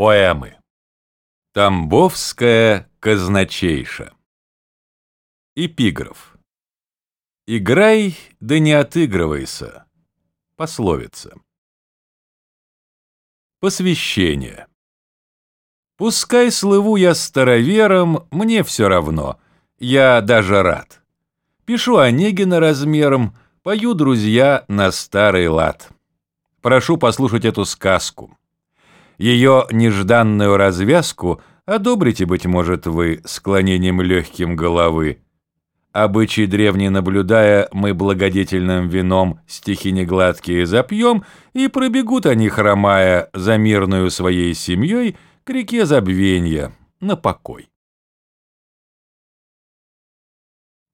Поэмы. Тамбовская казначейша. Эпиграф. Играй, да не отыгрывайся. Пословица. Посвящение. Пускай слыву я старовером, мне все равно, я даже рад. Пишу Онегина размером, пою, друзья, на старый лад. Прошу послушать эту сказку. Ее нежданную развязку одобрите, быть может, вы склонением легким головы. Обычай древний наблюдая, мы благодетельным вином стихи негладкие запьем, и пробегут они, хромая, за мирную своей семьей к реке забвенья, на покой.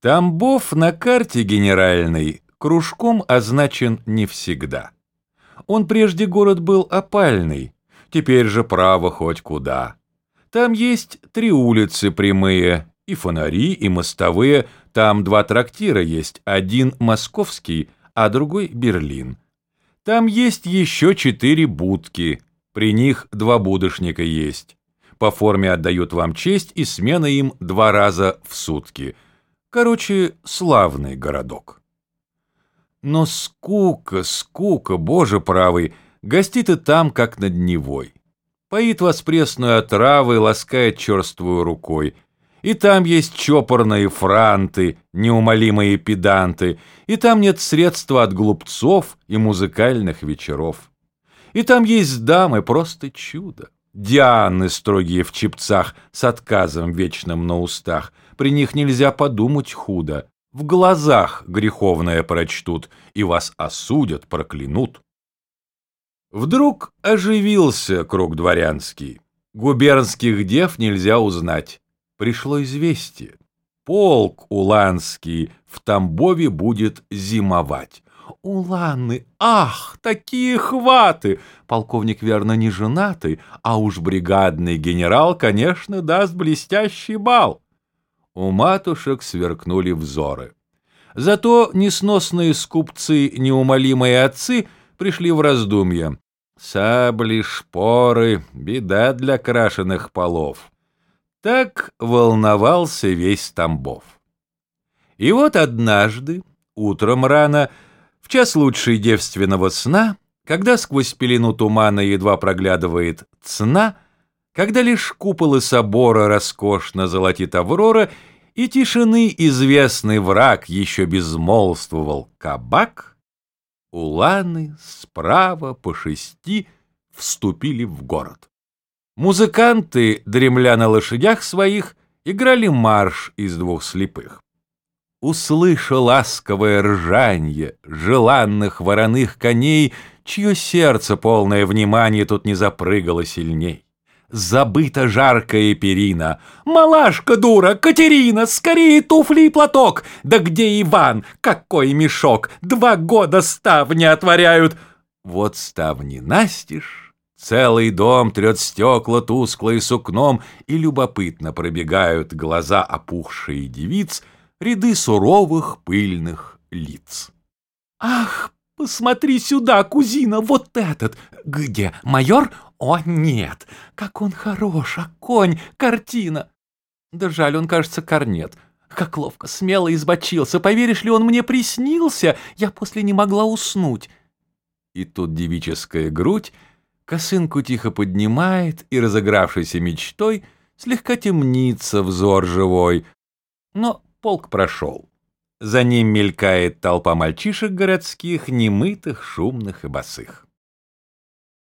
Тамбов на карте генеральной кружком означен не всегда. Он прежде город был опальный, теперь же право хоть куда. Там есть три улицы прямые, и фонари, и мостовые, там два трактира есть, один московский, а другой Берлин. Там есть еще четыре будки, при них два будошника есть. По форме отдают вам честь, и смена им два раза в сутки. Короче, славный городок. Но скука, скука, боже правый, гостит и там, как над Невой. Поит вас пресную отравой, ласкает черствую рукой. И там есть чопорные франты, неумолимые педанты, и там нет средства от глупцов и музыкальных вечеров. И там есть дамы, просто чудо. Дианы, строгие в чепцах, с отказом вечным на устах. При них нельзя подумать худо. В глазах греховное прочтут, и вас осудят, проклянут. Вдруг оживился круг дворянский. Губернских дев нельзя узнать. Пришло известие. Полк уланский в Тамбове будет зимовать. Уланы, ах, такие хваты! Полковник, верно, не женатый, а уж бригадный генерал, конечно, даст блестящий бал. У матушек сверкнули взоры. Зато несносные скупцы, неумолимые отцы пришли в раздумья. Сабли, шпоры — беда для крашеных полов. Так волновался весь Тамбов. И вот однажды, утром рано, в час лучшей девственного сна, когда сквозь пелену тумана едва проглядывает цна, когда лишь куполы собора роскошно золотит аврора, и тишины известный враг еще безмолвствовал кабак — уланы справа по шести вступили в город. Музыканты, дремля на лошадях своих, играли марш из двух слепых. Услыша ласковое ржанье желанных вороных коней, чье сердце, полное внимания, тут не запрыгало сильней забыта жаркая перина. «Малашка дура, Катерина, скорее туфли и платок! Да где Иван? Какой мешок! Два года ставни отворяют!» Вот ставни настежь, целый дом трет стекла тусклые сукном, и любопытно пробегают глаза опухшие девиц, ряды суровых пыльных лиц. «Ах, посмотри сюда, кузина, вот этот! Где, майор? О, нет! Как он хорош, а конь, картина! Да жаль, он, кажется, корнет. Как ловко, смело избочился. Поверишь ли, он мне приснился? Я после не могла уснуть. И тут девическая грудь косынку тихо поднимает и, разыгравшейся мечтой, слегка темнится взор живой. Но полк прошел. За ним мелькает толпа мальчишек городских, немытых, шумных и босых.